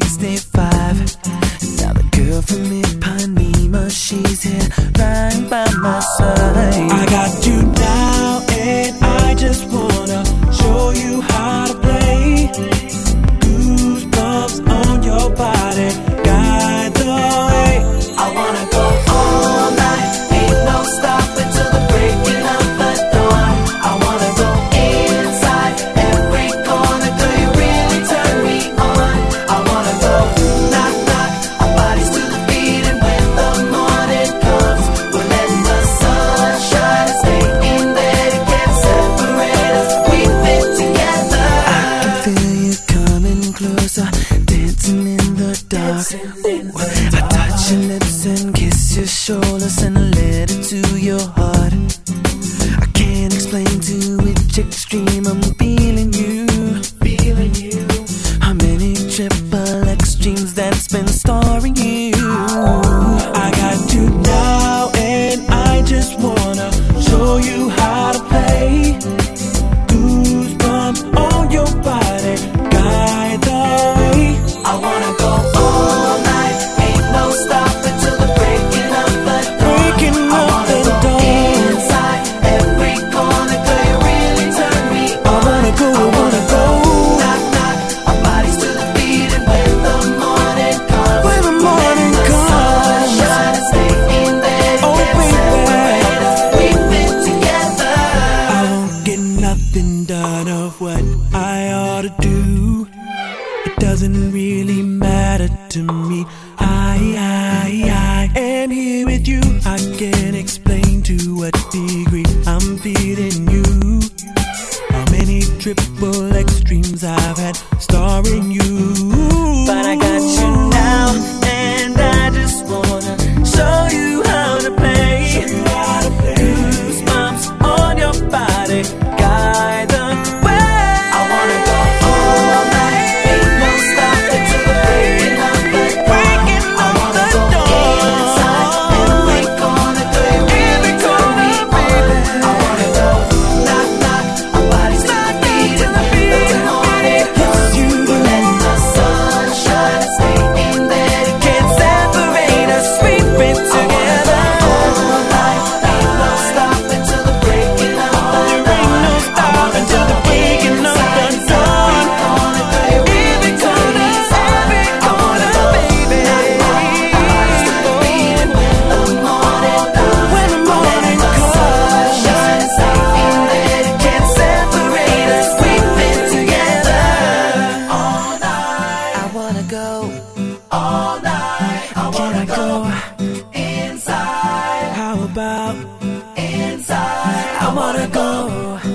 365 dancing in the dark. In the dark. I touch your lips and kiss your shoulders, and a letter to your heart. I can't explain to which extreme I'm feeling you. Feeling you. How many triple X that's been starring you? I got you now, and I just wanna show you how. doesn't really matter to me. I, I, I am here with you. I can't explain to what degree I'm feeling you. How many triple extremes I've had. about inside. I wanna go.